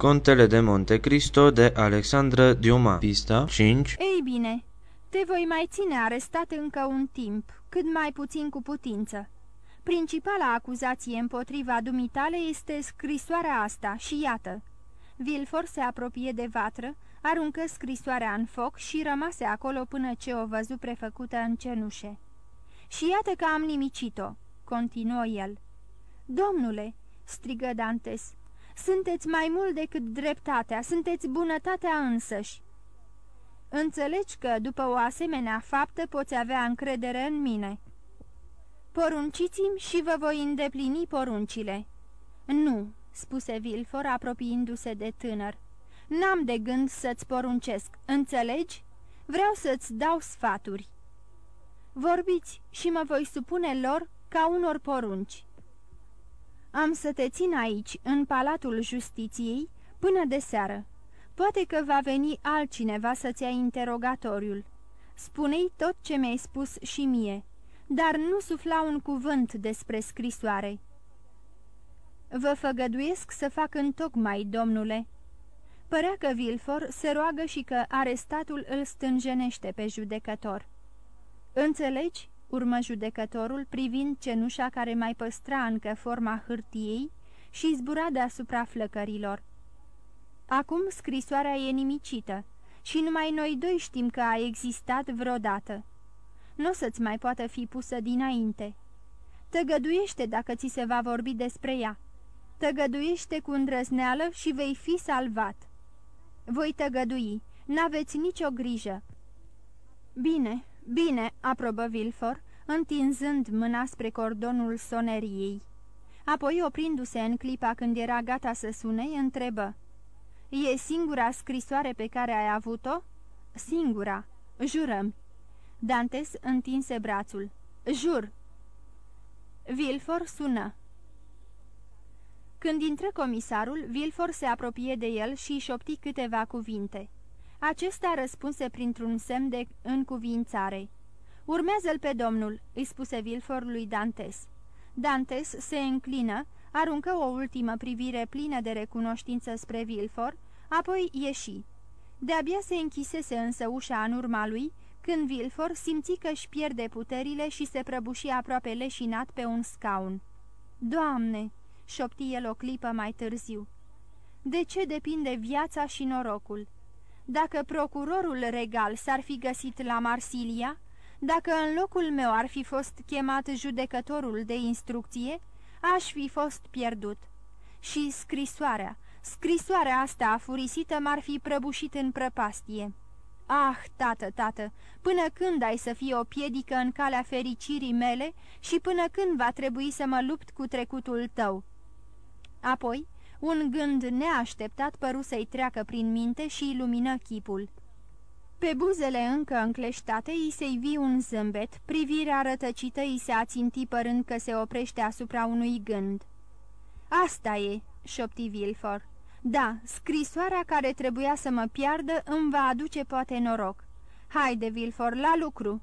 Contele de Monte Cristo de Alexandra Diuma Pista 5 Ei bine, te voi mai ține arestat încă un timp, cât mai puțin cu putință. Principala acuzație împotriva dumitale este scrisoarea asta și iată. Vilfor se apropie de vatră, aruncă scrisoarea în foc și rămase acolo până ce o văzu prefăcută în cenușe. Și iată că am nimicit-o, continuă el. Domnule, strigă Dantes, sunteți mai mult decât dreptatea, sunteți bunătatea însăși. Înțelegi că, după o asemenea faptă, poți avea încredere în mine. Porunciți-mi și vă voi îndeplini poruncile. Nu, spuse Vilfor, apropiindu-se de tânăr. N-am de gând să-ți poruncesc, înțelegi? Vreau să-ți dau sfaturi. Vorbiți și mă voi supune lor ca unor porunci. Am să te țin aici, în Palatul Justiției, până de seară. Poate că va veni altcineva să-ți ia interogatoriul. Spune-i tot ce mi-ai spus și mie, dar nu sufla un cuvânt despre scrisoare. Vă făgăduiesc să fac întocmai, domnule." Părea că Vilfor se roagă și că arestatul îl stânjenește pe judecător. Înțelegi?" Urmă judecătorul, privind cenușa care mai păstra încă forma hârtiei și zbura deasupra flăcărilor. Acum scrisoarea e nimicită și numai noi doi știm că a existat vreodată. Nu o să-ți mai poată fi pusă dinainte. Tăgăduiește dacă ți se va vorbi despre ea. Tăgăduiește cu îndrăzneală și vei fi salvat. Voi tăgădui, n-aveți nicio grijă. Bine, bine, aprobă Vilfor, întinzând mâna spre cordonul soneriei. Apoi, oprindu-se în clipa când era gata să sune, întrebă. E singura scrisoare pe care ai avut-o?" Singura. Jurăm." Dantes întinse brațul. Jur." Vilfor sună. Când intră comisarul, Vilfor se apropie de el și șopti câteva cuvinte. Acesta răspunse printr-un semn de încuvințare. Urmează-l pe domnul," îi spuse Vilfor lui Dantes. Dantes se înclină, aruncă o ultimă privire plină de recunoștință spre Vilfor, apoi ieși. De-abia se închisese însă ușa în urma lui, când Vilfor simți că își pierde puterile și se prăbuși aproape leșinat pe un scaun. Doamne!" șopti el o clipă mai târziu. De ce depinde viața și norocul? Dacă procurorul regal s-ar fi găsit la Marsilia, dacă în locul meu ar fi fost chemat judecătorul de instrucție, aș fi fost pierdut. Și scrisoarea, scrisoarea asta afurisită m-ar fi prăbușit în prăpastie. Ah, tată, tată, până când ai să fie o piedică în calea fericirii mele și până când va trebui să mă lupt cu trecutul tău?" Apoi, un gând neașteptat păru să-i treacă prin minte și ilumină chipul. Pe buzele încă încleștate îi se vi un zâmbet, privirea rătăcită îi se aținti părând că se oprește asupra unui gând. Asta e," șopti Vilfor. Da, scrisoarea care trebuia să mă piardă îmi va aduce poate noroc. Haide, Vilfor, la lucru!"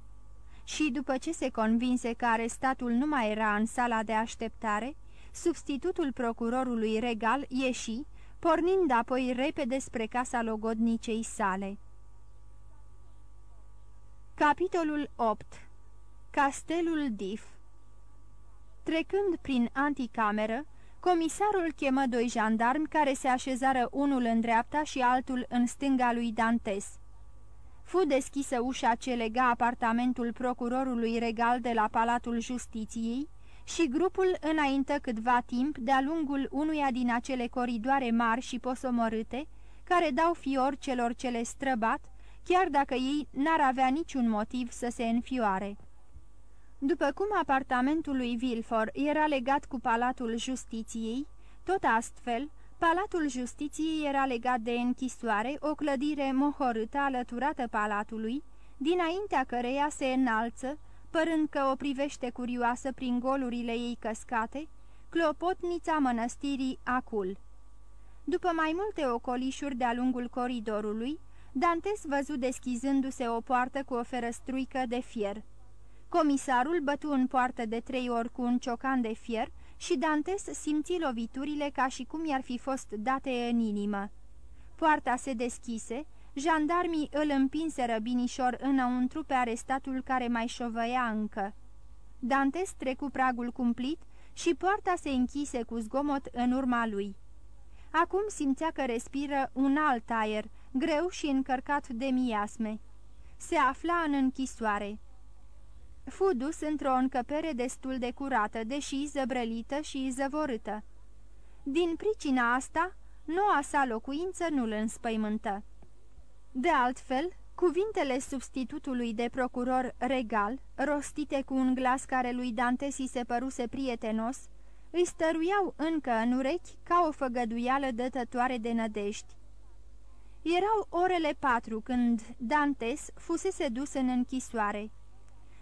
Și după ce se convinse că arestatul nu mai era în sala de așteptare, substitutul procurorului regal ieși, pornind apoi repede spre casa logodnicei sale. Capitolul 8 Castelul Dif Trecând prin anticameră, comisarul chemă doi jandarmi care se așezară unul în dreapta și altul în stânga lui Dantes. Fu deschisă ușa ce lega apartamentul procurorului regal de la Palatul Justiției și grupul înaintă câtva timp de-a lungul unuia din acele coridoare mari și posomorâte, care dau fior celor ce le străbat, chiar dacă ei n-ar avea niciun motiv să se înfioare. După cum apartamentul lui Vilfor era legat cu Palatul Justiției, tot astfel, Palatul Justiției era legat de închisoare, o clădire mohorâtă alăturată palatului, dinaintea căreia se înalță, părând că o privește curioasă prin golurile ei căscate, clopotnița mănăstirii Acul. După mai multe ocolișuri de-a lungul coridorului, Dantes văzu deschizându-se o poartă cu o ferăstruică de fier. Comisarul bătu în poartă de trei ori cu un ciocan de fier și Dantes simți loviturile ca și cum i-ar fi fost date în inimă. Poarta se deschise, jandarmii îl împinseră binișor înăuntru pe arestatul care mai șovăia încă. Dantes trecu pragul cumplit și poarta se închise cu zgomot în urma lui. Acum simțea că respiră un alt aer, greu și încărcat de miasme. Se afla în închisoare. Fu dus într-o încăpere destul de curată, deși zăbrălită și zăvorâtă. Din pricina asta, noua sa locuință nu-l înspăimântă. De altfel, cuvintele substitutului de procuror regal, rostite cu un glas care lui Dante si se păruse prietenos, îi stăruiau încă în urechi ca o făgăduială dătătoare de nădești. Erau orele patru când Dantes fusese dus în închisoare.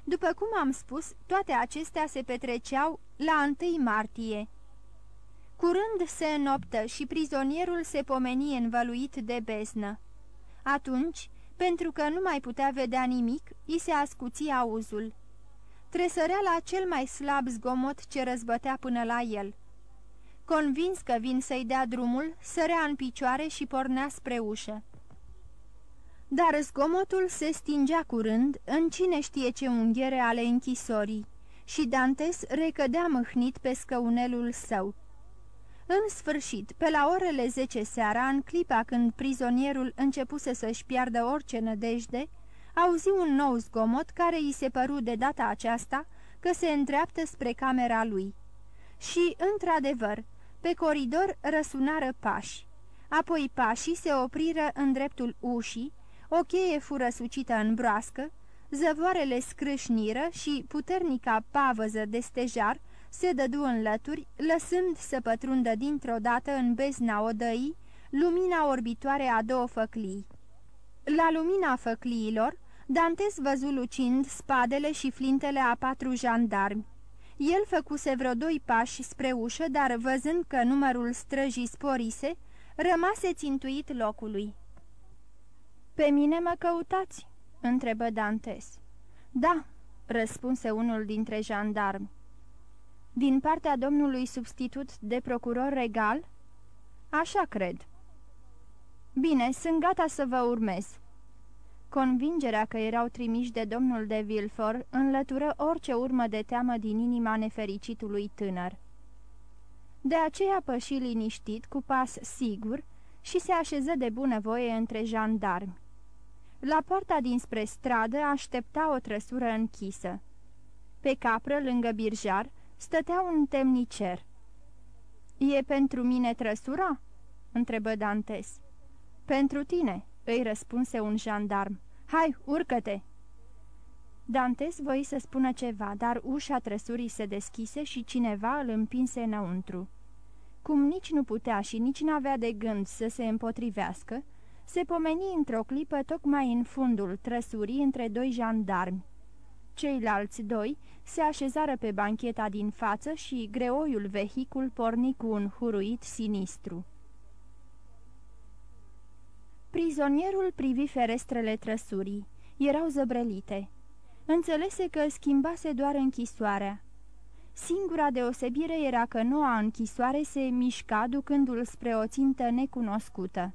După cum am spus, toate acestea se petreceau la 1 martie. Curând se înoptă și prizonierul se pomeni învăluit de beznă. Atunci, pentru că nu mai putea vedea nimic, i se ascuți auzul. Tresărea la cel mai slab zgomot ce răzbătea până la el. Convins că vin să-i dea drumul, sărea în picioare și pornea spre ușă. Dar zgomotul se stingea curând în cine știe ce unghiere ale închisorii și Dantes recădea mâhnit pe scăunelul său. În sfârșit, pe la orele zece seara, în clipa când prizonierul începuse să-și piardă orice nădejde, auzi un nou zgomot care îi se păru de data aceasta că se îndreaptă spre camera lui. Și, într-adevăr, pe coridor răsunară pași. Apoi pașii se opriră în dreptul ușii, o cheie fură sucită în broască, zăvoarele scrâșniră și puternica pavăză de stejar se dădu în lături, lăsând să pătrundă dintr-o dată în bezna odăii lumina orbitoare a două făclii. La lumina făcliilor, Dantes văzu lucind spadele și flintele a patru jandarmi. El făcuse vreo doi pași spre ușă, dar văzând că numărul străjii sporise, rămase țintuit locului. Pe mine mă căutați?" întrebă Dantes. Da," răspunse unul dintre jandarmi. Din partea domnului substitut de procuror regal?" Așa cred." Bine, sunt gata să vă urmez." Convingerea că erau trimiși de domnul de Villefort înlătură orice urmă de teamă din inima nefericitului tânăr. De aceea păși liniștit, cu pas sigur, și se așeză de bunăvoie între jandarmi. La poarta dinspre stradă aștepta o trăsură închisă. Pe capră, lângă birjar, stătea un temnicer. E pentru mine trăsura?" întrebă Dantes. Pentru tine," îi răspunse un jandarm. Hai, urcă-te!" Dantes voi să spună ceva, dar ușa trăsurii se deschise și cineva îl împinse înăuntru. Cum nici nu putea și nici n-avea de gând să se împotrivească, se pomeni într-o clipă tocmai în fundul trăsurii între doi jandarmi. Ceilalți doi se așezară pe bancheta din față și greoiul vehicul porni cu un huruit sinistru. Prizonierul privi ferestrele trăsurii. Erau zăbrelite. Înțelese că schimbase doar închisoarea. Singura deosebire era că noua închisoare se mișca ducându-l spre o țintă necunoscută.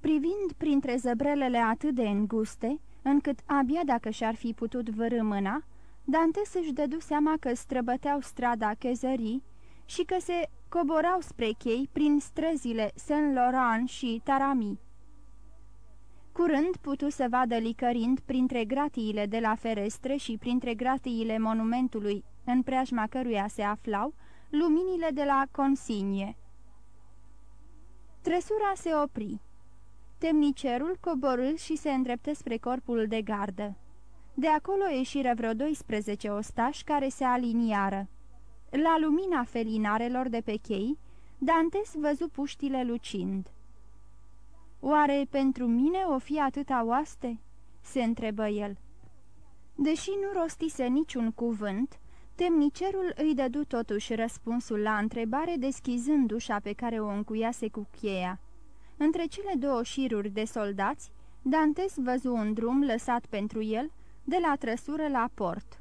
Privind printre zăbrelele atât de înguste, încât abia dacă și-ar fi putut vărâ mâna, Dante să-și dădu seama că străbăteau strada Chezării și că se coborau spre chei prin străzile Saint-Laurent și Tarami. Curând putu să vadă licărind printre gratiile de la ferestre și printre gratiile monumentului în preajma căruia se aflau luminile de la consigne. Trăsura se opri. Temnicerul coborâ și se îndreptă spre corpul de gardă. De acolo ieșiră vreo 12 ostași care se aliniară. La lumina felinarelor de pe chei, Dantes văzu puștile lucind. Oare pentru mine o fi atâta oaste?" se întrebă el. Deși nu rostise niciun cuvânt, temnicerul îi dădu totuși răspunsul la întrebare deschizând ușa pe care o încuiase cu cheia. Între cele două șiruri de soldați, Dantes văzu un drum lăsat pentru el de la trăsură la port.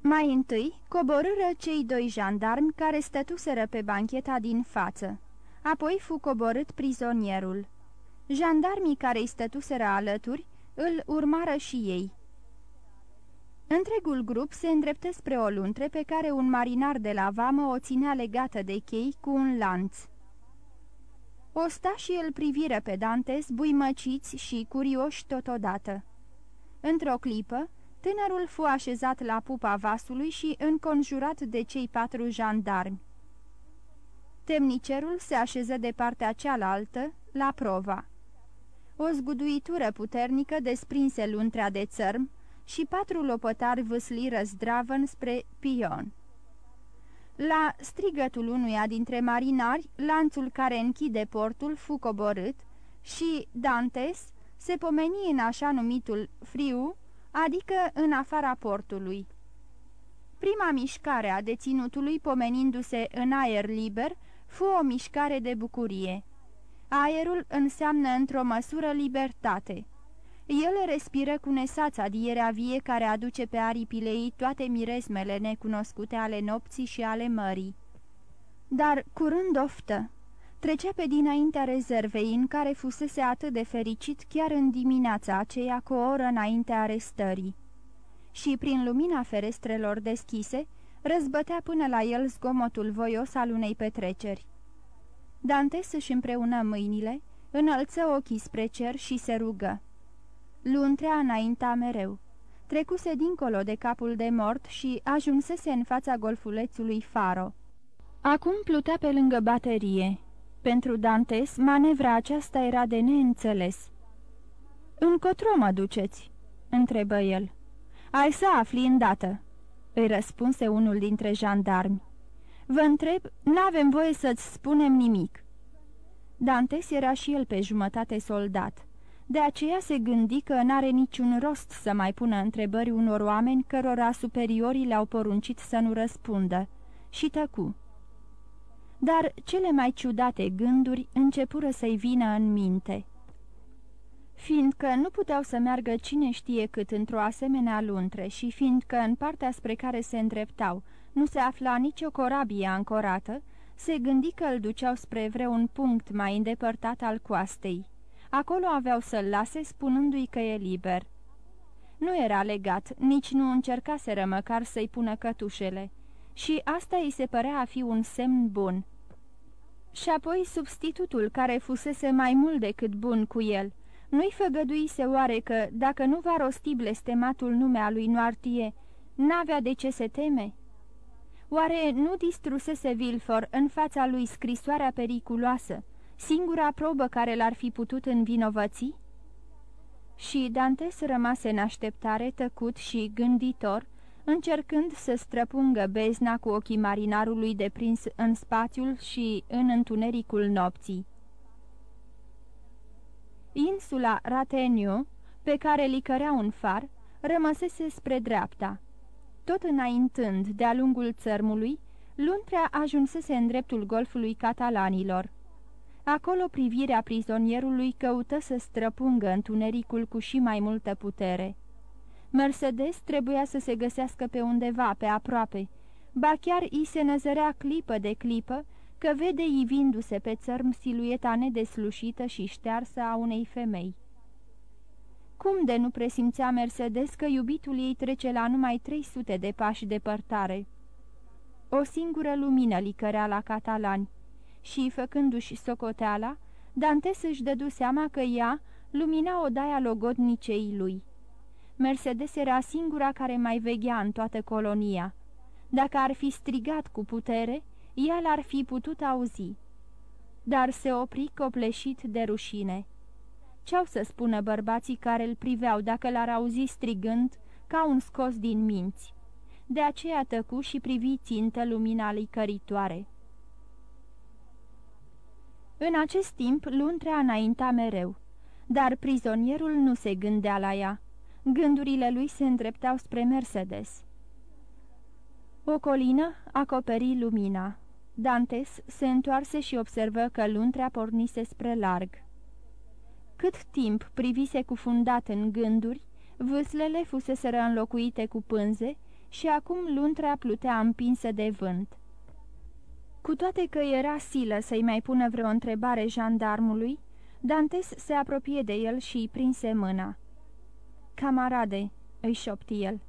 Mai întâi coborâră cei doi jandarmi care stătuseră pe bancheta din față. Apoi fu coborât prizonierul. Jandarmii care îi stătuseră alături îl urmară și ei. Întregul grup se îndreptă spre o luntre pe care un marinar de la vamă o ținea legată de chei cu un lanț. Ostașii îl priviră pe Dantes, buimăciți și curioși totodată. Într-o clipă, tânărul fu așezat la pupa vasului și înconjurat de cei patru jandarmi. Temnicerul se așeză de partea cealaltă, la prova. O zguduitură puternică desprinse luntrea de țărm și patru lopătari vâsliră zdravăn spre pion. La strigătul unuia dintre marinari, lanțul care închide portul fu coborât și Dantes se pomeni în așa numitul friu, adică în afara portului. Prima mișcare a deținutului pomenindu-se în aer liber fu o mișcare de bucurie. Aerul înseamnă într-o măsură libertate. El respiră cu nesața dierea vie care aduce pe aripile ei toate miresmele necunoscute ale nopții și ale mării. Dar, curând oftă, trecea pe dinaintea rezervei în care fusese atât de fericit chiar în dimineața aceea cu o oră înaintea arestării. Și prin lumina ferestrelor deschise, răzbătea până la el zgomotul voios al unei petreceri. Dantes își împreună mâinile, înălță ochii spre cer și se rugă. Luntrea înainta mereu. Trecuse dincolo de capul de mort și ajunsese în fața golfulețului Faro. Acum plutea pe lângă baterie. Pentru Dantes, manevra aceasta era de neînțeles. Încotro mă duceți?" întrebă el. Ai să afli îndată," îi răspunse unul dintre jandarmi. Vă întreb, n-avem voie să-ți spunem nimic." Dantes era și el pe jumătate soldat. De aceea se gândi că n-are niciun rost să mai pună întrebări unor oameni cărora superiorii le-au poruncit să nu răspundă. Și tăcu. Dar cele mai ciudate gânduri începură să-i vină în minte. Fiindcă nu puteau să meargă cine știe cât într-o asemenea luntre și fiindcă în partea spre care se îndreptau nu se afla nicio corabie ancorată, se gândi că îl duceau spre vreun punct mai îndepărtat al coastei. Acolo aveau să-l lase, spunându-i că e liber. Nu era legat, nici nu încercaseră măcar să-i pună cătușele. Și asta îi se părea a fi un semn bun. Și apoi substitutul, care fusese mai mult decât bun cu el, nu-i făgăduise oare că, dacă nu va rosti blestematul nume a lui Noartie, n-avea de ce se teme? Oare nu distrusese Vilfor în fața lui scrisoarea periculoasă, singura probă care l-ar fi putut învinovăți? Și Dantes rămase în așteptare, tăcut și gânditor, încercând să străpungă bezna cu ochii marinarului deprins în spațiul și în întunericul nopții. Insula Rateniu, pe care licărea un far, rămăsese spre dreapta. Tot înaintând de-a lungul țărmului, luntrea ajunsese în dreptul golfului catalanilor. Acolo privirea prizonierului căută să străpungă întunericul cu și mai multă putere. Mercedes trebuia să se găsească pe undeva, pe aproape, ba chiar îi se năzărea clipă de clipă că vede ivindu-se pe țărm silueta nedeslușită și ștearsă a unei femei. Cum de nu presimțea Mercedes că iubitul ei trece la numai 300 de pași departare? O singură lumină licărea la catalani și, făcându-și socoteala, Dantes își dădu seama că ea lumina odaia logodnicei lui. Mercedes era singura care mai veghea în toată colonia. Dacă ar fi strigat cu putere, ea l-ar fi putut auzi. Dar se opri copleșit de rușine. Ce-au să spună bărbații care îl priveau dacă l-ar auzi strigând ca un scos din minți? De aceea tăcu și privi țintă lumina licăritoare. În acest timp, luntrea înainta mereu, dar prizonierul nu se gândea la ea. Gândurile lui se îndreptau spre Mercedes. O colină acoperi lumina. Dantes se întoarse și observă că luntrea pornise spre larg. Cât timp privise cufundat în gânduri, vâslele fuseseră înlocuite cu pânze și acum luntrea plutea împinsă de vânt. Cu toate că era silă să-i mai pună vreo întrebare jandarmului, Dantes se apropie de el și îi prinse mâna. Camarade," îi șopti el,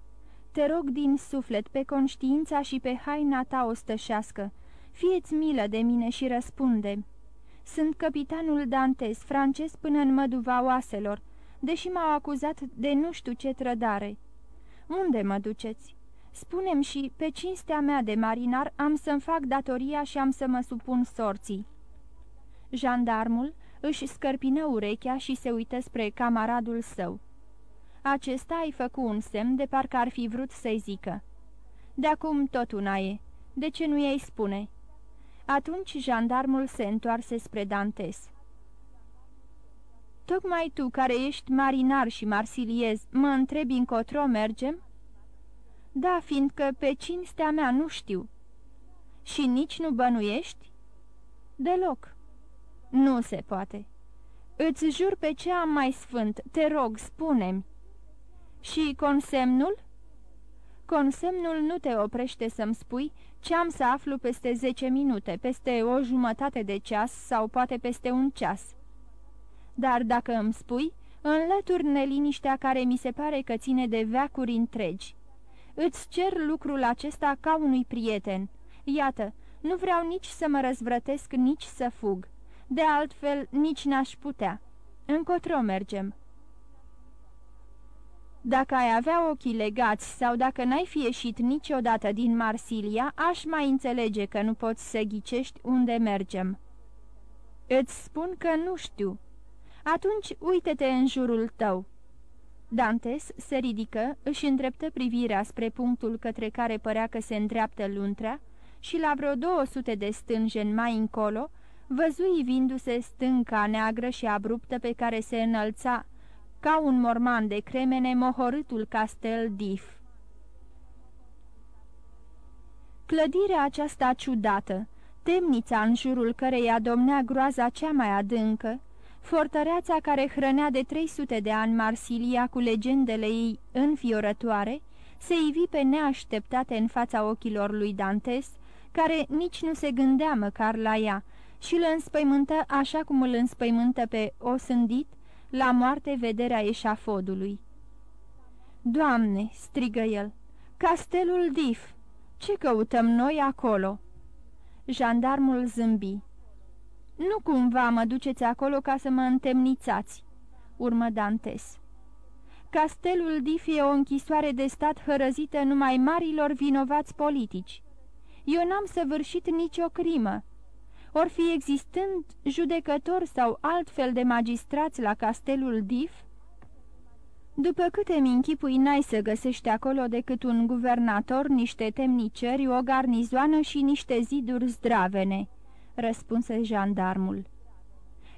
te rog din suflet pe conștiința și pe haina ta ostășească, fieți milă de mine și răspunde. Sunt capitanul Dantes, francez până în măduva oaselor, deși m-au acuzat de nu știu ce trădare. Unde mă duceți? Spunem și, pe cinstea mea de marinar, am să-mi fac datoria și am să mă supun sorții." Jandarmul își scărpină urechea și se uită spre camaradul său. Acesta îi făcu un semn de parcă ar fi vrut să-i zică. De acum tot una e. De ce nu ei spune?" Atunci jandarmul se întoarse spre Dantes. Tocmai tu, care ești marinar și marsiliez, mă întrebi încotro mergem?" Da, fiindcă pe cinstea mea nu știu." Și nici nu bănuiești?" Deloc." Nu se poate." Îți jur pe ce am mai sfânt, te rog, spune-mi." Și consemnul?" Consemnul nu te oprește să-mi spui ce am să aflu peste zece minute, peste o jumătate de ceas sau poate peste un ceas. Dar dacă îmi spui, înlături neliniștea care mi se pare că ține de veacuri întregi. Îți cer lucrul acesta ca unui prieten. Iată, nu vreau nici să mă răzvrătesc, nici să fug. De altfel, nici n-aș putea. Încotro mergem." Dacă ai avea ochii legați sau dacă n-ai fi ieșit niciodată din Marsilia, aș mai înțelege că nu poți să ghicești unde mergem." Îți spun că nu știu." Atunci uite-te în jurul tău." Dantes se ridică, își îndreptă privirea spre punctul către care părea că se îndreaptă luntrea și la vreo 200 de stânjeni mai încolo, văzui vindu-se stânca neagră și abruptă pe care se înălța ca un morman de cremene mohorâtul castel Dif. Clădirea aceasta ciudată, temnița în jurul căreia domnea groaza cea mai adâncă, fortăreața care hrănea de 300 de ani Marsilia cu legendele ei înfiorătoare, se ivi pe neașteptate în fața ochilor lui Dantes, care nici nu se gândea măcar la ea, și îl înspăimântă așa cum îl înspăimântă pe osândit la moarte vederea eșafodului. Doamne!" strigă el, castelul Dif! Ce căutăm noi acolo?" Jandarmul zâmbi. Nu cumva mă duceți acolo ca să mă întemnițați," urmă Dantes. Castelul Dif e o închisoare de stat hărăzită numai marilor vinovați politici. Eu n-am săvârșit nicio crimă." Or fi existând judecători sau altfel de magistrați la castelul Dif? După câte mi închipui, n-ai să găsești acolo decât un guvernator, niște temniceri, o garnizoană și niște ziduri zdravene, răspunse jandarmul.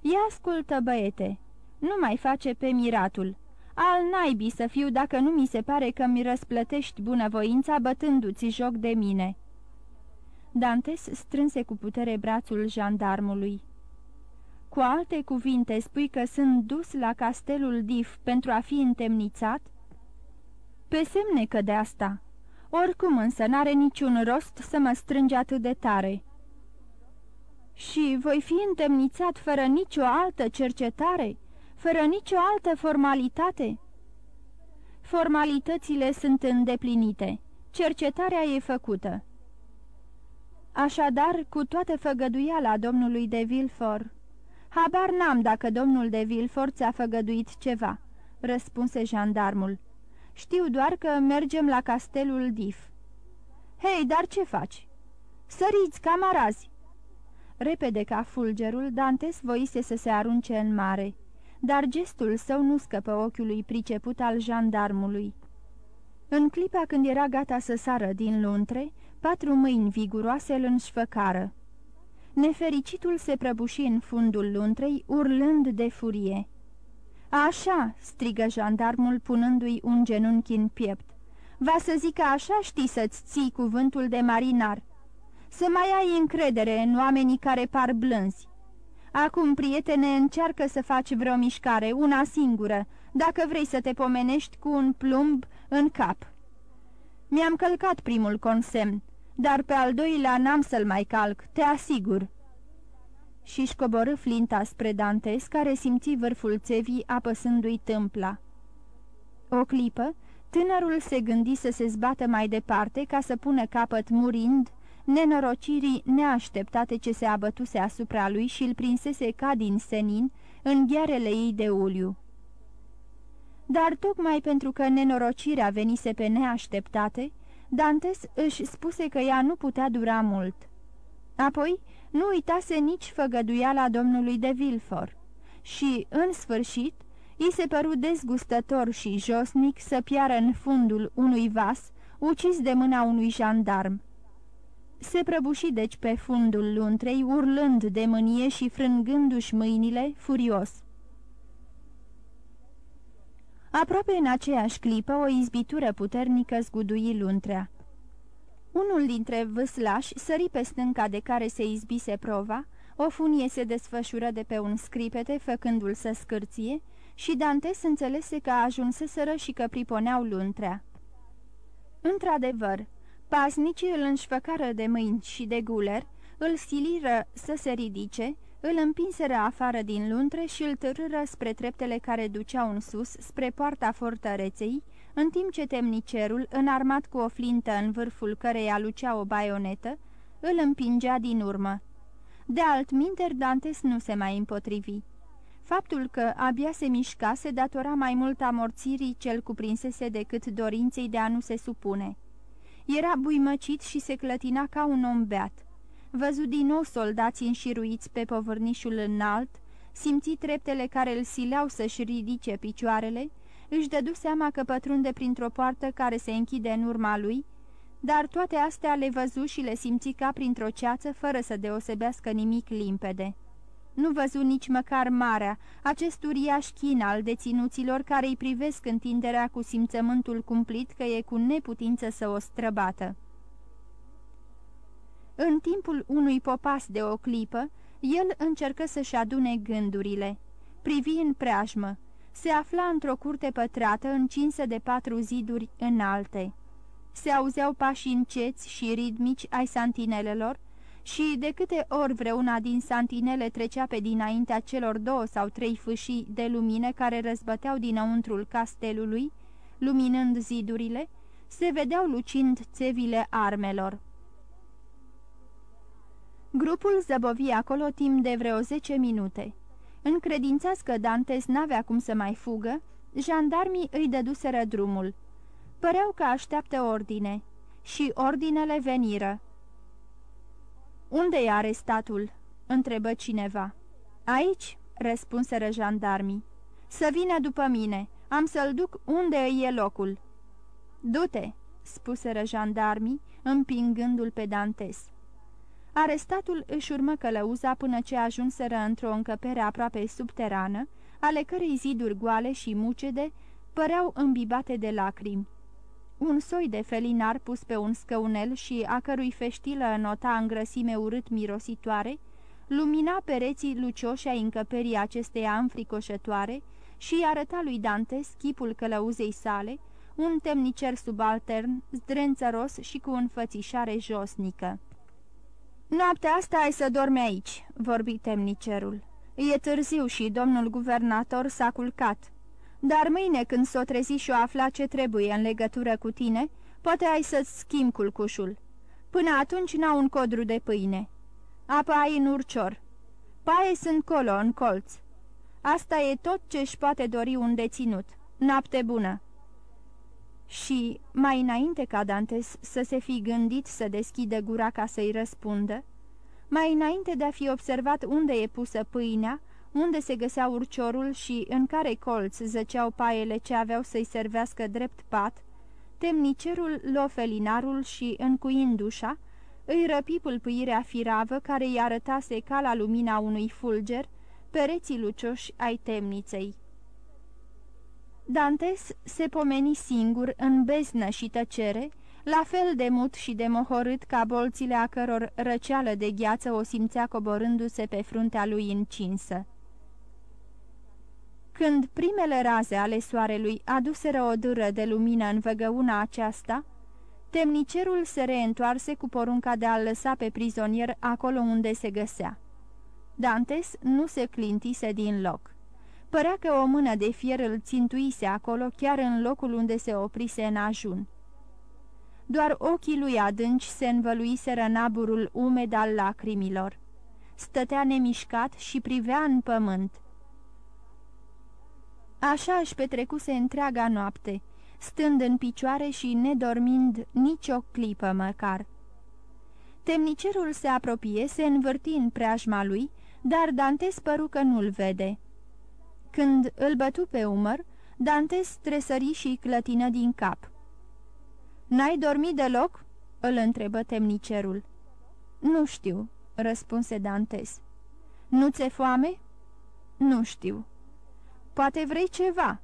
Ia ascultă, băiete, nu mai face pe miratul. Al naibii să fiu dacă nu mi se pare că mi răsplătești bunăvoința bătându-ți joc de mine." Dantes strânse cu putere brațul jandarmului. Cu alte cuvinte, spui că sunt dus la castelul Dif pentru a fi întemnițat?" Pe semne că de asta. Oricum însă n-are niciun rost să mă strângi atât de tare." Și voi fi întemnițat fără nicio altă cercetare, fără nicio altă formalitate?" Formalitățile sunt îndeplinite. Cercetarea e făcută. Așadar, cu toată făgăduiala domnului de Vilfort, Habar n-am dacă domnul de Vilfort ți-a făgăduit ceva," răspunse jandarmul. Știu doar că mergem la castelul Dif." Hei, dar ce faci?" Săriți, camarazi!" Repede ca fulgerul, Dantes voise să se arunce în mare, dar gestul său nu scăpă ochiului priceput al jandarmului. În clipa când era gata să sară din luntre, patru mâini viguroase îl înșfăcară. Nefericitul se prăbuși în fundul luntrei, urlând de furie. Așa!" strigă jandarmul punându-i un genunchi în piept. Va să zică așa știi să-ți ții cuvântul de marinar. Să mai ai încredere în oamenii care par blânzi. Acum, prietene, încearcă să faci vreo mișcare, una singură, dacă vrei să te pomenești cu un plumb în cap." Mi-am călcat primul consemn, dar pe al doilea n-am să-l mai calc, te asigur." Și-și coborâ flinta spre Dantes, care simți vârful țevii apăsându-i tâmpla. O clipă, tânărul se gândi să se zbată mai departe ca să pună capăt murind nenorocirii neașteptate ce se abătuse asupra lui și îl prinsese ca din senin în ghearele ei de uliu. Dar tocmai pentru că nenorocirea venise pe neașteptate, Dantes își spuse că ea nu putea dura mult. Apoi nu uitase nici făgăduiala domnului de Vilfor și, în sfârșit, îi se păru dezgustător și josnic să piară în fundul unui vas ucis de mâna unui jandarm. Se prăbuși deci pe fundul luntrei, urlând de mânie și frângându-și mâinile, furios. Aproape în aceeași clipă, o izbitură puternică zgudui luntrea. Unul dintre vâslași sări pe stânca de care se izbise prova, o funie se desfășură de pe un scripete, făcându-l să scârție, și Dantes înțelese că ajunseseră și că priponeau luntrea. Într-adevăr, pasnicii îl înșfăcară de mâini și de guler, îl siliră să se ridice, îl împinseră afară din luntre și îl târâră spre treptele care duceau în sus, spre poarta fortăreței, în timp ce temnicerul, înarmat cu o flintă în vârful căreia lucea o baionetă, îl împingea din urmă. De altminter, Dantes nu se mai împotrivi. Faptul că abia se mișca se datora mai mult amorțirii cel cuprinsese decât dorinței de a nu se supune. Era buimăcit și se clătina ca un om beat. Văzut din nou soldații înșiruiți pe povărnișul înalt, simți treptele care îl sileau să-și ridice picioarele, își dădu seama că pătrunde printr-o poartă care se închide în urma lui, dar toate astea le văzu și le simți ca printr-o ceață, fără să deosebească nimic limpede. Nu văzu nici măcar marea, acest uriaș chin al deținuților care îi privesc întinderea cu simțământul cumplit că e cu neputință să o străbată. În timpul unui popas de o clipă, el încercă să-și adune gândurile. Privi în preajmă. Se afla într-o curte pătrată încinsă de patru ziduri înalte. Se auzeau pași înceți și ritmici ai santinelelor și de câte ori vreuna din santinele trecea pe dinaintea celor două sau trei fâșii de lumină care răzbăteau dinăuntrul castelului, luminând zidurile, se vedeau lucind țevile armelor. Grupul zăbovi acolo timp de vreo zece minute. Încredințați că Dantes n-avea cum să mai fugă, jandarmii îi dăduseră drumul. Păreau că așteaptă ordine. Și ordinele veniră. Unde e arestatul?" întrebă cineva. Aici?" răspunseră jandarmii. Să vină după mine. Am să-l duc unde îi e locul." Du-te!" spuseră jandarmii, împingându-l pe Dantes. Arestatul își urmă călăuza până ce ajunseră într-o încăpere aproape subterană, ale cărei ziduri goale și mucede păreau îmbibate de lacrimi. Un soi de felinar pus pe un scăunel și a cărui feștilă nota în grăsime urât mirositoare, lumina pereții lucioși ai încăperii acesteia înfricoșătoare și arăta lui Dante schipul călăuzei sale, un temnicer subaltern, zdrențăros și cu înfățișare josnică. Noaptea asta ai să dormi aici," vorbi temnicerul. E târziu și domnul guvernator s-a culcat. Dar mâine când s-o trezi și-o afla ce trebuie în legătură cu tine, poate ai să-ți schimbi culcușul. Până atunci n-au un codru de pâine. Apa ai în urcior. Paie sunt colo, în colț. Asta e tot ce-și poate dori un deținut. Noapte bună!" Și, mai înainte ca Dantes să se fi gândit să deschidă gura ca să-i răspundă, mai înainte de a fi observat unde e pusă pâinea, unde se găsea urciorul și în care colț zăceau paiele ce aveau să-i servească drept pat, temnicerul lofelinarul și, încuind ușa, îi răpi pâlpâirea firavă care îi arătase ca la lumina unui fulger pereții lucioși ai temniței. Dantes se pomeni singur în beznă și tăcere, la fel de mut și de mohorât ca bolțile a căror răceală de gheață o simțea coborându-se pe fruntea lui încinsă. Când primele raze ale soarelui aduseră o dură de lumină în văgăuna aceasta, Temnicerul se reîntoarse cu porunca de a-l lăsa pe prizonier acolo unde se găsea. Dantes nu se clintise din loc. Părea că o mână de fier îl țintuise acolo, chiar în locul unde se oprise în ajun. Doar ochii lui adânci se învăluiseră în aburul umed al lacrimilor. Stătea nemișcat și privea în pământ. Așa își petrecuse întreaga noapte, stând în picioare și nedormind nici o clipă măcar. Temnicerul se apropie, se învârti în preajma lui, dar Dantes păru că nu-l vede. Când îl bătu pe umăr, Dantes tresări și clătină din cap. N-ai dormit deloc?" îl întrebă temnicerul. Nu știu," răspunse Dantes. Nu ți-e foame?" Nu știu." Poate vrei ceva."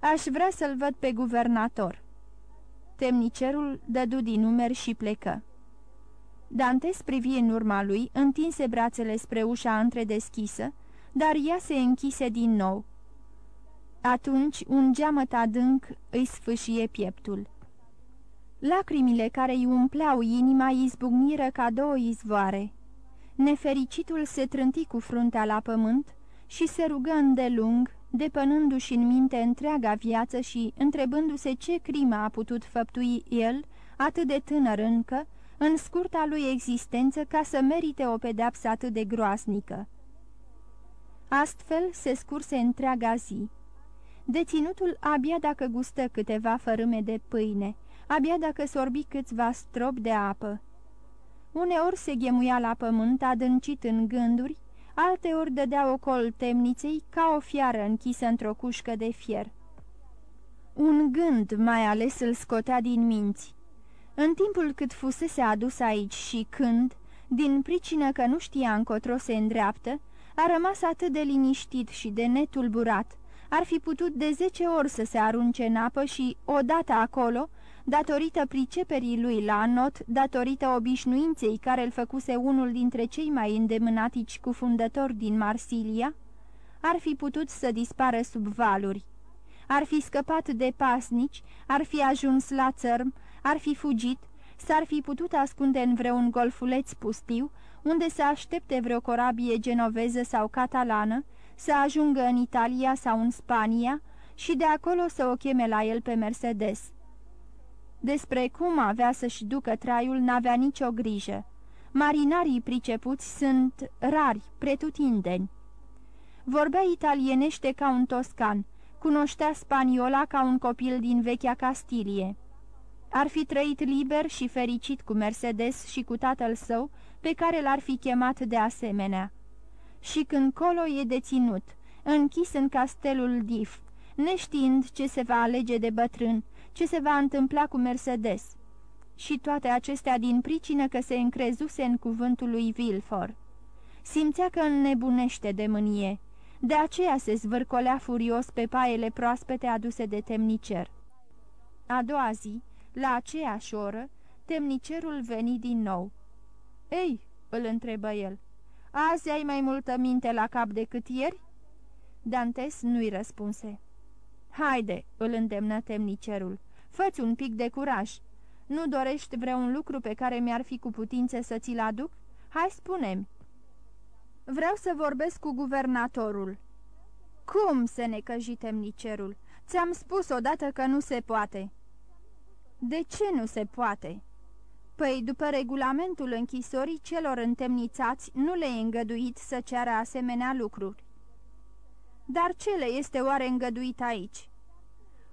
Aș vrea să-l văd pe guvernator." Temnicerul dădu din numeri și plecă. Dantes privi în urma lui, întinse brațele spre ușa întredeschisă, dar ea se închise din nou. Atunci un geamăt adânc îi sfâșie pieptul. Lacrimile care îi umpleau inima izbucniră ca două izvoare. Nefericitul se trânti cu fruntea la pământ și se rugă îndelung, depănându-și în minte întreaga viață și întrebându-se ce crimă a putut făptui el, atât de tânăr încă, în scurta lui existență ca să merite o pedeapsă atât de groasnică. Astfel se scurse întreaga zi. Deținutul abia dacă gustă câteva fărâme de pâine, abia dacă sorbi câțiva strop de apă. Uneori se ghemuia la pământ adâncit în gânduri, alteori dădea ocol temniței ca o fiară închisă într-o cușcă de fier. Un gând mai ales îl scotea din minți. În timpul cât fusese adus aici și când, din pricină că nu știa încotro se îndreaptă, a rămas atât de liniștit și de netulburat, ar fi putut de zece ori să se arunce în apă și, odată acolo, datorită priceperii lui la not, datorită obișnuinței care îl făcuse unul dintre cei mai îndemânatici cufundători din Marsilia, ar fi putut să dispară sub valuri. Ar fi scăpat de pasnici, ar fi ajuns la țărm, ar fi fugit, s-ar fi putut ascunde în vreun golfuleț pustiu, unde să aștepte vreo corabie genoveză sau catalană, să ajungă în Italia sau în Spania și de acolo să o cheme la el pe Mercedes. Despre cum avea să-și ducă traiul n-avea nicio grijă. Marinarii pricepuți sunt rari, pretutindeni. Vorbea italienește ca un toscan, cunoștea spaniola ca un copil din vechea Castilie. Ar fi trăit liber și fericit cu Mercedes și cu tatăl său, pe care l-ar fi chemat de asemenea. Și când colo e deținut, închis în castelul Dif, neștiind ce se va alege de bătrân, ce se va întâmpla cu Mercedes. Și toate acestea din pricină că se încrezuse în cuvântul lui Vilfor. Simțea că înnebunește de mânie. De aceea se zvârcolea furios pe paiele proaspete aduse de temnicer. A doua zi, la aceeași oră, temnicerul veni din nou. Ei, îl întrebă el, azi ai mai multă minte la cap decât ieri?" Dantes nu-i răspunse. Haide," îl îndemnă temnicerul, fă un pic de curaj. Nu dorești vreun lucru pe care mi-ar fi cu putință să ți-l aduc? Hai, spune-mi." Vreau să vorbesc cu guvernatorul." Cum se necăji temnicerul? Ți-am spus odată că nu se poate." De ce nu se poate?" Păi, după regulamentul închisorii celor întemnițați, nu le e îngăduit să ceară asemenea lucruri. Dar ce le este oare îngăduit aici?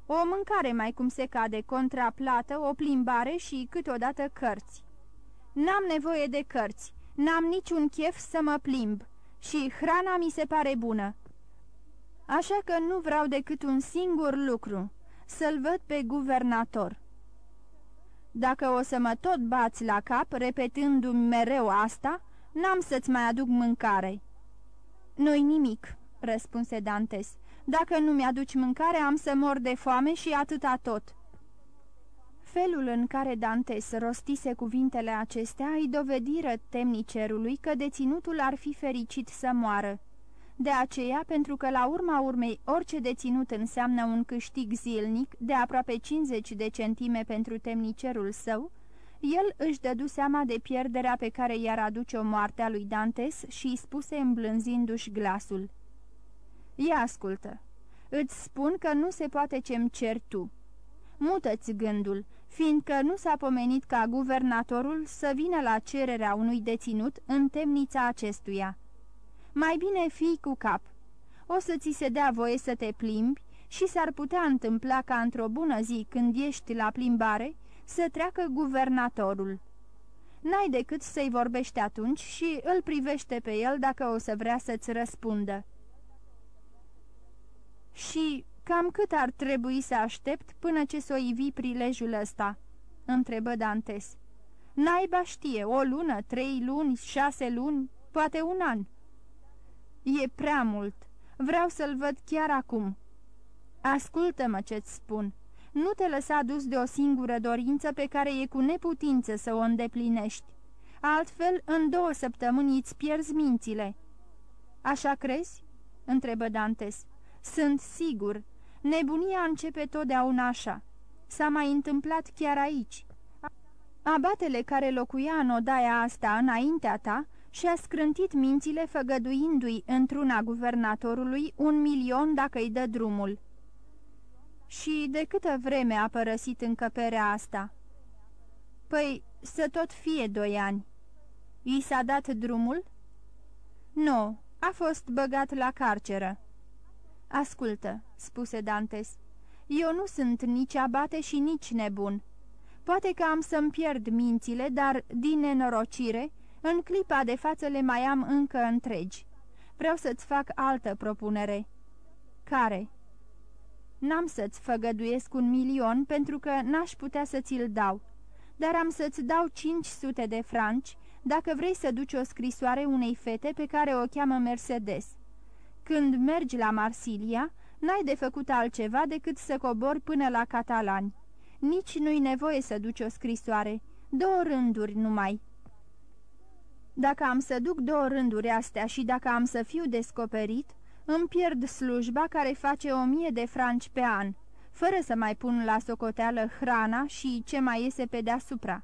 O mâncare mai cum se cade, contraplată, o plimbare și câteodată cărți. N-am nevoie de cărți, n-am niciun chef să mă plimb și hrana mi se pare bună. Așa că nu vreau decât un singur lucru, să-l văd pe guvernator. Dacă o să mă tot bați la cap, repetându-mi mereu asta, n-am să-ți mai aduc mâncare." Nu-i nimic," răspunse Dantes. Dacă nu mi-aduci mâncare, am să mor de foame și atâta tot." Felul în care Dantes rostise cuvintele acestea îi dovediră temnicerului că deținutul ar fi fericit să moară. De aceea, pentru că la urma urmei orice deținut înseamnă un câștig zilnic de aproape 50 de centime pentru temnicerul său, el își dădu seama de pierderea pe care i-ar aduce o moartea lui Dantes și îi spuse îmblânzindu-și glasul. Ia ascultă, îți spun că nu se poate ce-mi cer tu. Mută-ți gândul, fiindcă nu s-a pomenit ca guvernatorul să vină la cererea unui deținut în temnița acestuia. Mai bine fii cu cap. O să ți se dea voie să te plimbi și s-ar putea întâmpla ca într-o bună zi, când ești la plimbare, să treacă guvernatorul. N-ai decât să-i vorbești atunci și îl privește pe el dacă o să vrea să-ți răspundă. Și cam cât ar trebui să aștept până ce s-o ivi prilejul ăsta?" întrebă Dantes. Naiba știe, o lună, trei luni, șase luni, poate un an." E prea mult. Vreau să-l văd chiar acum." Ascultă-mă ce-ți spun. Nu te lăsa dus de o singură dorință pe care e cu neputință să o îndeplinești. Altfel, în două săptămâni îți pierzi mințile." Așa crezi?" întrebă Dantes. Sunt sigur. Nebunia începe totdeauna așa. S-a mai întâmplat chiar aici. Abatele care locuia în odaia asta înaintea ta și-a scrântit mințile făgăduindu-i într-una guvernatorului un milion dacă îi dă drumul. Și de câtă vreme a părăsit încăperea asta? Păi, să tot fie doi ani. I s-a dat drumul? Nu, a fost băgat la carceră. Ascultă, spuse Dantes, eu nu sunt nici abate și nici nebun. Poate că am să-mi pierd mințile, dar, din nenorocire, în clipa de față le mai am încă întregi. Vreau să-ți fac altă propunere." Care?" N-am să-ți făgăduiesc un milion pentru că n-aș putea să ți-l dau, dar am să-ți dau 500 de franci dacă vrei să duci o scrisoare unei fete pe care o cheamă Mercedes. Când mergi la Marsilia, n-ai de făcut altceva decât să cobori până la catalani. Nici nu-i nevoie să duci o scrisoare, două rânduri numai." Dacă am să duc două rânduri astea și dacă am să fiu descoperit, îmi pierd slujba care face o mie de franci pe an, fără să mai pun la socoteală hrana și ce mai iese pe deasupra.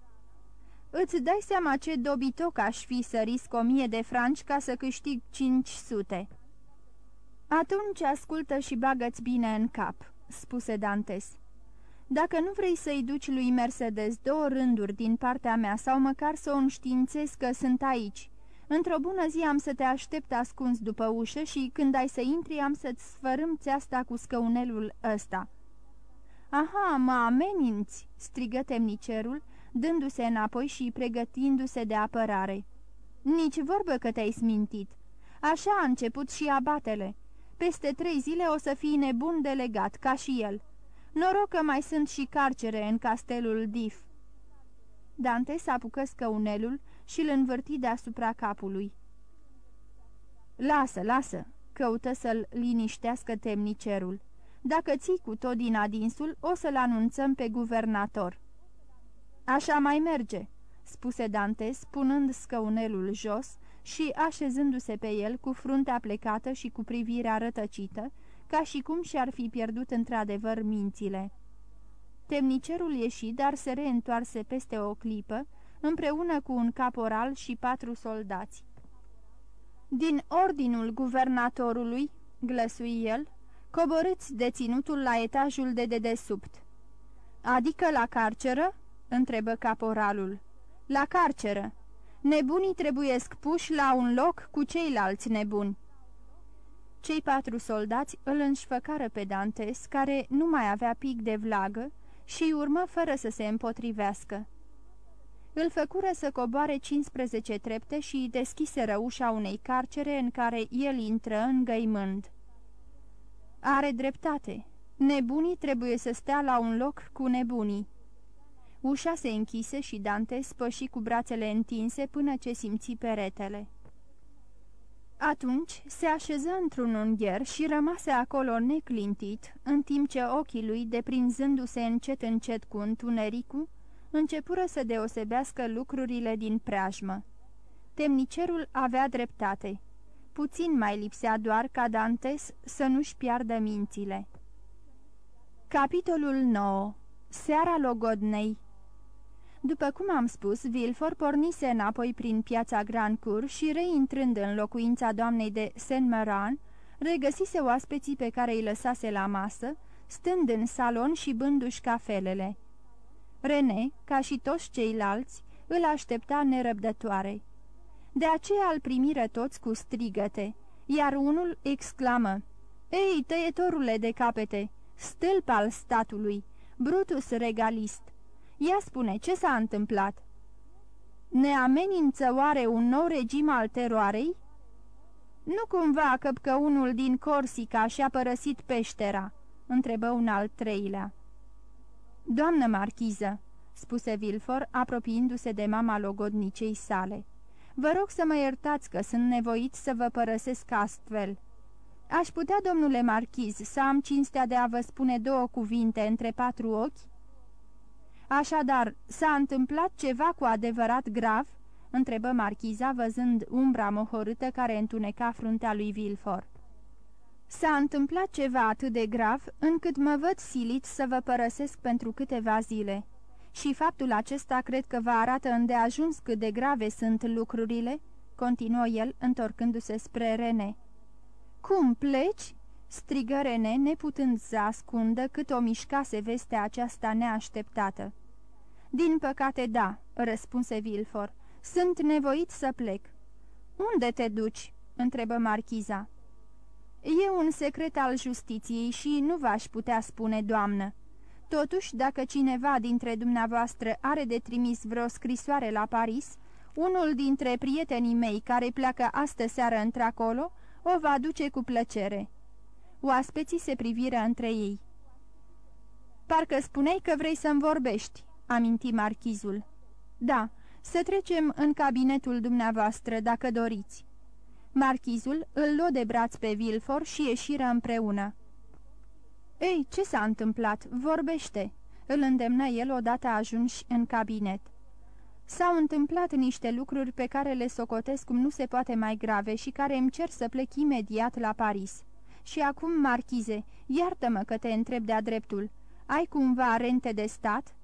Îți dai seama ce dobitoc aș fi să risc o mie de franci ca să câștig 500. Atunci ascultă și bagă-ți bine în cap, spuse Dantes. Dacă nu vrei să-i duci lui Mercedes două rânduri din partea mea sau măcar să o înștiințezi că sunt aici, într-o bună zi am să te aștept ascuns după ușă și când ai să intri am să-ți sfărâm țeasta cu scăunelul ăsta." Aha, mă ameninți!" strigă temnicerul, dându-se înapoi și pregătindu-se de apărare. Nici vorbă că te-ai smintit. Așa a început și abatele. Peste trei zile o să fii nebun delegat, ca și el." Noroc că mai sunt și carcere în castelul Dif." Dante s-apucă scăunelul și îl învârti deasupra capului. Lasă, lasă!" căută să-l liniștească temnicerul. Dacă ții cu tot din adinsul, o să-l anunțăm pe guvernator." Așa mai merge," spuse Dante, spunând scăunelul jos și așezându-se pe el cu fruntea plecată și cu privirea rătăcită, ca și cum și-ar fi pierdut într-adevăr mințile. Temnicerul ieși, dar se reîntoarse peste o clipă, împreună cu un caporal și patru soldați. Din ordinul guvernatorului, glăsui el, coborâți deținutul la etajul de dedesubt. Adică la carceră?" întrebă caporalul. La carceră. Nebunii trebuiesc puși la un loc cu ceilalți nebuni. Cei patru soldați îl înșfăcară pe Dantes, care nu mai avea pic de vlagă, și urmă fără să se împotrivească. Îl făcură să coboare 15 trepte și deschiseră ușa unei carcere în care el intră îngăimând. Are dreptate. Nebunii trebuie să stea la un loc cu nebunii. Ușa se închise și Dante spăși cu brațele întinse până ce simți peretele. Atunci se așeză într-un ungher și rămase acolo neclintit, în timp ce ochii lui, deprinzându-se încet încet cu întunericul, începură să deosebească lucrurile din preajmă. Temnicerul avea dreptate. puțin mai lipsea doar ca Dantes să nu-și piardă mințile. Capitolul 9. Seara Logodnei După cum am spus, Vilfor pornise înapoi prin piața Grancourt și, reintrând în locuința doamnei de Saint-Meran, regăsise oaspeții pe care îi lăsase la masă, stând în salon și bându-și cafelele. René, ca și toți ceilalți, îl aștepta nerăbdătoare. De aceea îl primiră toți cu strigăte, iar unul exclamă, Ei, tăietorule de capete, stâlp al statului, Brutus regalist, ia spune, ce s-a întâmplat?" Ne amenință oare un nou regim al teroarei?" Nu cumva că unul din Corsica și-a părăsit peștera?" întrebă un al treilea. Doamnă marchiză," spuse Vilfor, apropiindu-se de mama logodnicei sale, vă rog să mă iertați că sunt nevoit să vă părăsesc astfel." Aș putea, domnule marchiz, să am cinstea de a vă spune două cuvinte între patru ochi?" Așadar, s-a întâmplat ceva cu adevărat grav?" întrebă marchiza, văzând umbra mohorâtă care întuneca fruntea lui Vilfort. S-a întâmplat ceva atât de grav, încât mă văd silit să vă părăsesc pentru câteva zile. Și faptul acesta cred că vă arată îndeajuns cât de grave sunt lucrurile?" continuă el, întorcându-se spre Rene. Cum pleci?" strigă Rene, neputând să ascundă cât o mișcase vestea aceasta neașteptată. Din păcate, da," răspunse Vilfor. Sunt nevoit să plec." Unde te duci?" întrebă marchiza. E un secret al justiției și nu v-aș putea spune, doamnă. Totuși, dacă cineva dintre dumneavoastră are de trimis vreo scrisoare la Paris, unul dintre prietenii mei care pleacă astă seară într-acolo o va duce cu plăcere." Oaspeții se priviră între ei. Parcă spuneai că vrei să-mi vorbești," aminti marchizul. Da, să trecem în cabinetul dumneavoastră, dacă doriți." Marchizul îl luă de braț pe Vilfor și ieșiră împreună. Ei, ce s-a întâmplat? Vorbește!" îl îndemnă el odată ajunși în cabinet. S-au întâmplat niște lucruri pe care le socotesc cum nu se poate mai grave și care îmi cer să plec imediat la Paris. Și acum, marchize, iartă-mă că te întreb de-a dreptul. Ai cumva rente de stat?"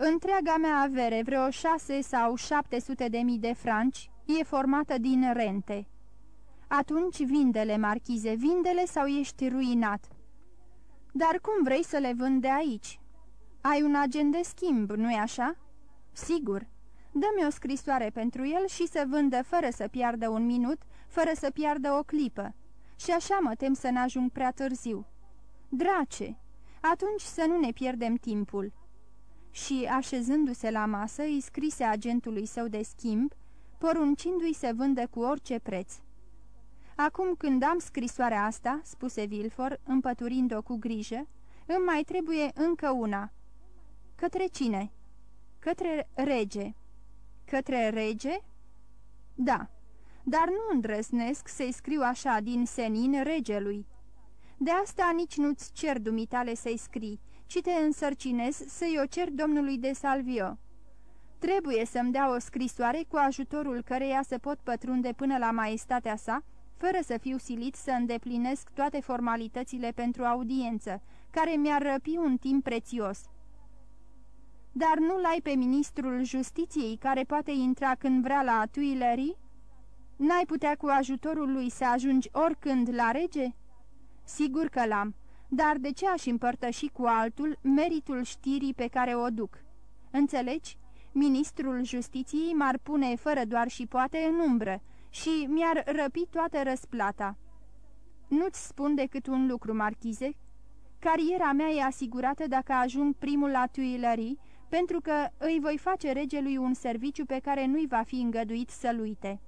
Întreaga mea avere, vreo șase sau șapte sute de mii de franci, e formată din rente. Atunci vindele, marchize, vindele sau ești ruinat. Dar cum vrei să le vând de aici? Ai un agent de schimb, nu-i așa? Sigur. Dă-mi o scrisoare pentru el și să vândă fără să piardă un minut, fără să piardă o clipă. Și așa mă tem să n-ajung prea târziu. Drace, atunci să nu ne pierdem timpul. Și, așezându-se la masă, îi scrise agentului său de schimb poruncindu-i să vândă cu orice preț. Acum când am scrisoarea asta," spuse Vilfor, împăturind-o cu grijă, îmi mai trebuie încă una." Către cine?" Către rege." Către rege?" Da, dar nu îndrăznesc să-i scriu așa din senin regelui. De asta nici nu-ți cer dumitale să-i scrii, ci te însărcinez să-i o cer domnului de Salvio." Trebuie să-mi dea o scrisoare cu ajutorul căreia să pot pătrunde până la maestatea sa, fără să fiu silit să îndeplinesc toate formalitățile pentru audiență, care mi-ar răpi un timp prețios. Dar nu-l ai pe ministrul justiției, care poate intra când vrea la Tuilerii? N-ai putea cu ajutorul lui să ajungi oricând la rege? Sigur că l-am, dar de ce aș împărtăși cu altul meritul știrii pe care o duc? Înțelegi? ministrul justiției m-ar pune fără doar și poate în umbră și mi-ar răpi toată răsplata. Nu-ți spun decât un lucru, marchize. Cariera mea e asigurată dacă ajung primul la Tuilerii, pentru că îi voi face regelui un serviciu pe care nu-i va fi îngăduit să-l uite.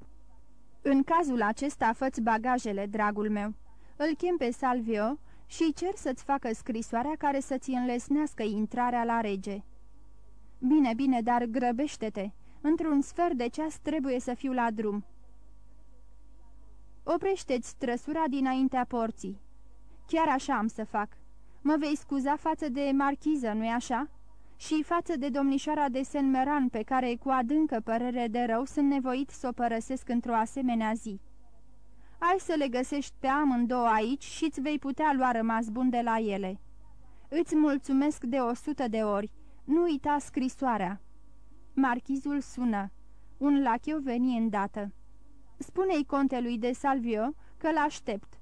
În cazul acesta făți bagajele, dragul meu. Îl chem pe Salvio și cer să-ți facă scrisoarea care să-ți înlesnească intrarea la rege. Bine, bine, dar grăbește-te. Într-un sfert de ceas trebuie să fiu la drum." Oprește-ți trăsura dinaintea porții." Chiar așa am să fac. Mă vei scuza față de marchiză, nu-i așa?" și față de domnișoara de Senmeran, pe care, cu adâncă părere de rău, sunt nevoit să o părăsesc într-o asemenea zi. Ai să le găsești pe amândouă aici și îți vei putea lua rămas bun de la ele. Îți mulțumesc de o sută de ori. Nu uita scrisoarea." Marchizul sună. Un lachiu veni îndată. Spune-i contelui de Salvio că l-aștept.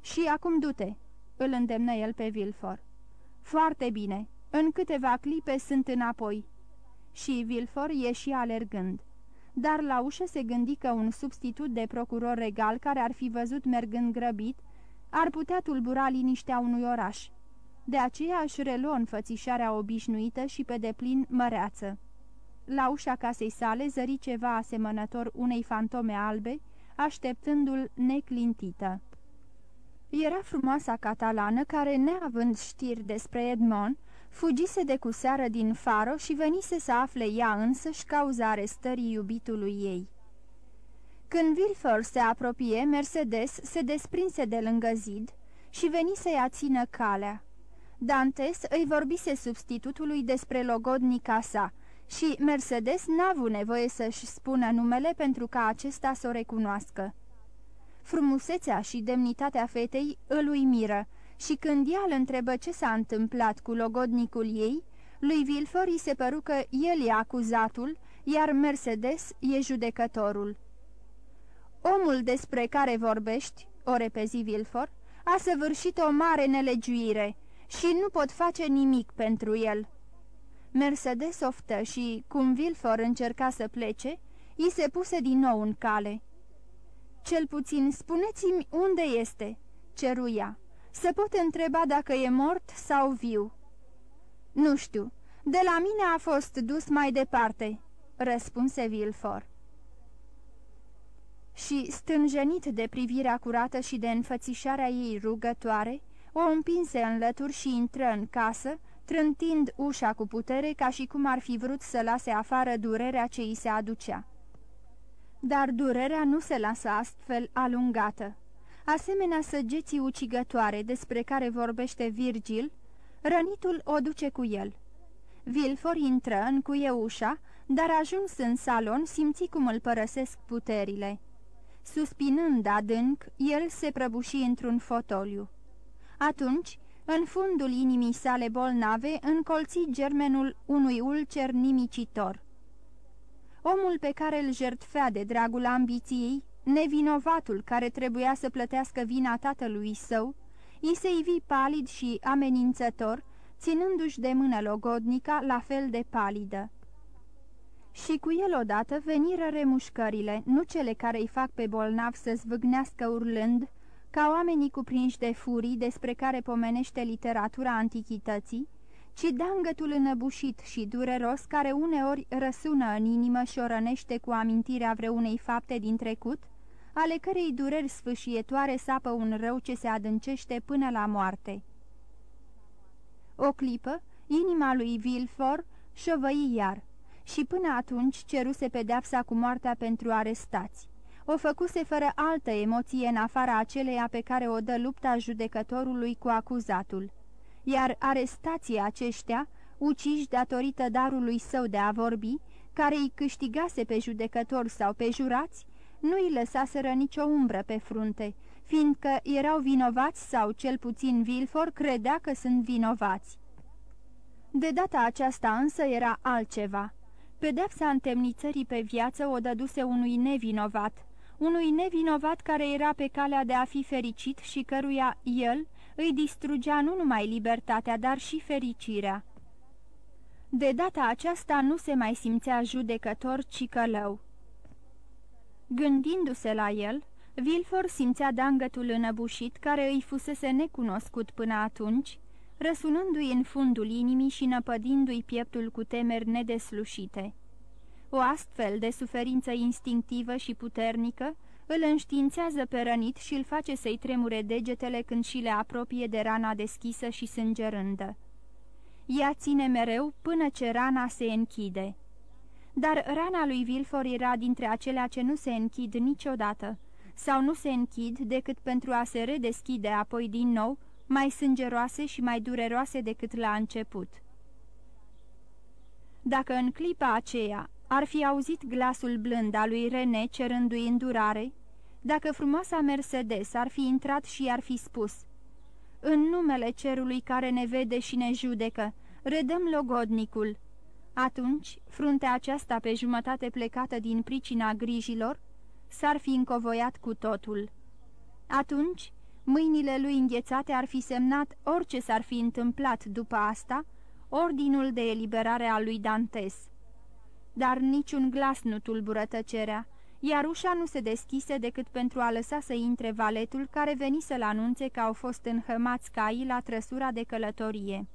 Și acum du-te," îl îndemnă el pe Vilfor. Foarte bine. În câteva clipe sunt înapoi." Și Vilfor ieși alergând. Dar la ușă se gândi că un substitut de procuror regal care ar fi văzut mergând grăbit ar putea tulbura liniștea unui oraș. De aceea își reluă înfățișarea obișnuită și pe deplin măreață. La ușa casei sale zări ceva asemănător unei fantome albe, așteptându-l neclintită. Era frumoasa catalană care, neavând știri despre Edmond, fugise de cu seară din Faro și venise să afle ea însăși cauza arestării iubitului ei. Când Wilfer se apropie, Mercedes se desprinse de lângă zid și veni să-i țină calea. Dantes îi vorbise substitutului despre logodnica sa și Mercedes n-a avut nevoie să-și spună numele pentru ca acesta să o recunoască. Frumusețea și demnitatea fetei îl uimiră și când ea îl întrebă ce s-a întâmplat cu logodnicul ei, lui Vilfor îi se păru că el e acuzatul, iar Mercedes e judecătorul. Omul despre care vorbești, o repezi Vilfor, a săvârșit o mare nelegiuire și nu pot face nimic pentru el. Mercedes oftă și, cum Vilfor încerca să plece, îi se puse din nou în cale. Cel puțin, spuneți-mi unde este," ceruia. Să pot întreba dacă e mort sau viu." Nu știu. De la mine a fost dus mai departe," răspunse Vilfor. Și, stânjenit de privirea curată și de înfățișarea ei rugătoare, o împinse în lături și intră în casă, trântind ușa cu putere ca și cum ar fi vrut să lase afară durerea ce îi se aducea. Dar durerea nu se lasă astfel alungată. Asemenea săgeții ucigătoare despre care vorbește Virgil, rănitul o duce cu el. Vilfor intră, încuie ușa, dar ajuns în salon simți cum îl părăsesc puterile. Suspinând adânc, el se prăbuși într-un fotoliu. Atunci, în fundul inimii sale bolnave, încolți germenul unui ulcer nimicitor. Omul pe care îl jertfea de dragul ambiției, nevinovatul care trebuia să plătească vina tatălui său, i se ivi palid și amenințător, ținându-și de mână logodnica la fel de palidă. Și cu el odată veniră remușcările, nu cele care îi fac pe bolnav să zvâgnească urlând, ca oamenii cuprinși de furii despre care pomenește literatura antichității, ci dangătul înăbușit și dureros care uneori răsună în inimă și o rănește cu amintirea vreunei fapte din trecut, ale cărei dureri sfâșietoare sapă un rău ce se adâncește până la moarte. O clipă, inima lui Vilfor șovăi iar și până atunci ceruse pedeapsa cu moartea pentru arestați. O făcuse fără altă emoție în afara aceleia pe care o dă lupta judecătorului cu acuzatul iar arestații aceștia, uciși datorită darului său de a vorbi, care îi câștigase pe judecători sau pe jurați, nu îi lăsaseră nicio umbră pe frunte, fiindcă erau vinovați sau cel puțin Vilfor credea că sunt vinovați. De data aceasta însă era altceva. Pedepsa întemnițării pe viață o dăduse unui nevinovat, unui nevinovat care era pe calea de a fi fericit și căruia el, îi distrugea nu numai libertatea, dar și fericirea. De data aceasta nu se mai simțea judecător, ci călău. Gândindu-se la el, Vilfor simțea dangătul înăbușit care îi fusese necunoscut până atunci, răsunându-i în fundul inimii și năpădindu-i pieptul cu temeri nedeslușite. O astfel de suferință instinctivă și puternică îl înștiințează pe rănit și îl face să-i tremure degetele când și le apropie de rana deschisă și sângerândă. Ea ține mereu până ce rana se închide. Dar rana lui Vilfor era dintre acelea ce nu se închid niciodată, sau nu se închid decât pentru a se redeschide apoi din nou, mai sângeroase și mai dureroase decât la început. Dacă în clipa aceea ar fi auzit glasul blând al lui Rene cerându-i îndurare, Dacă frumoasa Mercedes ar fi intrat și ar fi spus În numele cerului care ne vede și ne judecă, redăm logodnicul. Atunci, fruntea aceasta pe jumătate plecată din pricina grijilor, s-ar fi încovoiat cu totul. Atunci, mâinile lui înghețate ar fi semnat orice s-ar fi întâmplat după asta, ordinul de eliberare a lui Dantes. Dar niciun glas nu tulbură tăcerea, iar ușa nu se deschise decât pentru a lăsa să intre valetul care veni să-l anunțe că au fost înhămați caii la trăsura de călătorie.